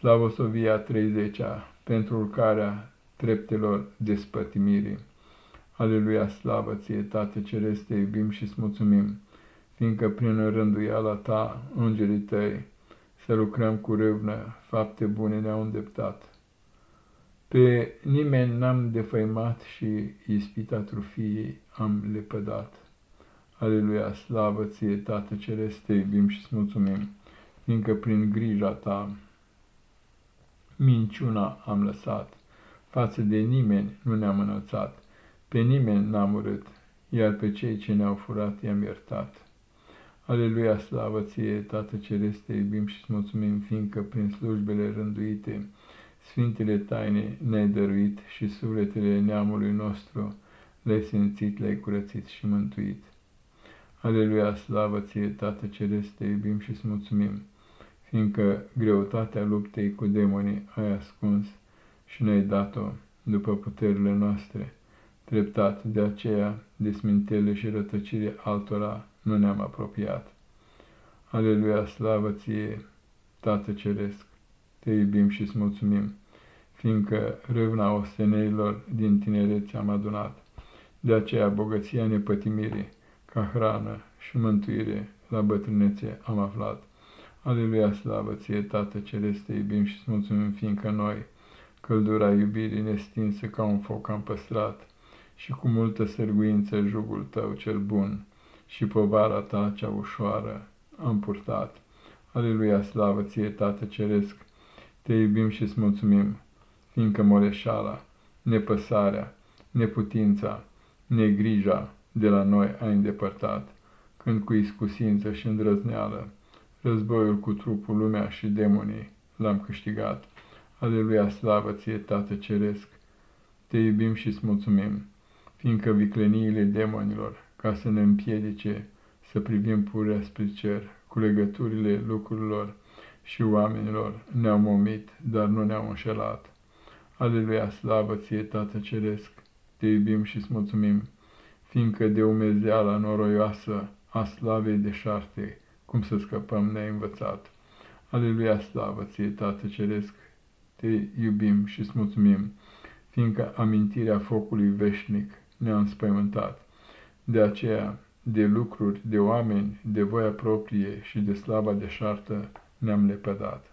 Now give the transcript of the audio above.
Slavosovia 30-a, pentru urcarea treptelor despătimirii. Aleluia, slavă ție, Tată Ceresc, te iubim și-ți mulțumim, fiindcă prin rânduiala ta, îngerii tăi, să lucrăm cu râvnă, fapte bune ne-au îndeptat. Pe nimeni n-am defăimat și ispita trufiei am lepădat. Aleluia, slavă ție, Tată Ceresc, te iubim și-ți mulțumim, fiindcă prin grija ta minciuna am lăsat, față de nimeni nu ne-am înălțat, pe nimeni n-am urât, iar pe cei ce ne-au furat i-am iertat. Aleluia, slavă ție, Tată Ceresc, te iubim și-ți mulțumim, fiindcă prin slujbele rânduite, Sfintele taine ne-ai dăruit și sufletele neamului nostru le-ai simțit, le-ai curățit și mântuit. Aleluia, slavă ție, Tată Ceresc, te iubim și-ți mulțumim, fiindcă greutatea luptei cu demonii ai ascuns și ne-ai dat-o după puterile noastre. Treptat de aceea, de smintele și rătăcire altora nu ne-am apropiat. Aleluia, slavă ție, Tată Ceresc, te iubim și-ți mulțumim, fiindcă râvna osteneilor din tinerețe am adunat. De aceea bogăția nepătimirii, ca hrană și mântuire la bătrânețe am aflat. Aleluia, slavă ție, Tată Ceresc, te iubim și-ți mulțumim, fiindcă noi, căldura iubirii nestinsă ca un foc am păstrat, și cu multă sârguință jugul tău cel bun, și povara ta cea ușoară am purtat. Aleluia, slavă ție, Tată Ceresc, te iubim și-ți mulțumim, fiindcă moleșala, nepăsarea, neputința, negrija de la noi ai îndepărtat, când cu iscusință și îndrăzneală războiul cu trupul, lumea și demonii l-am câștigat. Aleluia, slavă ție, Tată Ceresc, te iubim și-ți mulțumim, fiindcă vicleniile demonilor, ca să ne împiedice să privim purea spre cer, cu legăturile lucrurilor și oamenilor, ne-au momit, dar nu ne-au înșelat. Aleluia, slavă ție, Tată Ceresc, te iubim și-ți mulțumim, fiindcă de umezeala noroioasă a slavei de șarte, cum să scăpăm ne-ai învățat. Aleluia, slavă ție, Tată Ceresc, te iubim și-ți mulțumim, fiindcă amintirea focului veșnic ne-a înspăimântat. De aceea, de lucruri, de oameni, de voia proprie și de slava deșartă ne-am lepădat.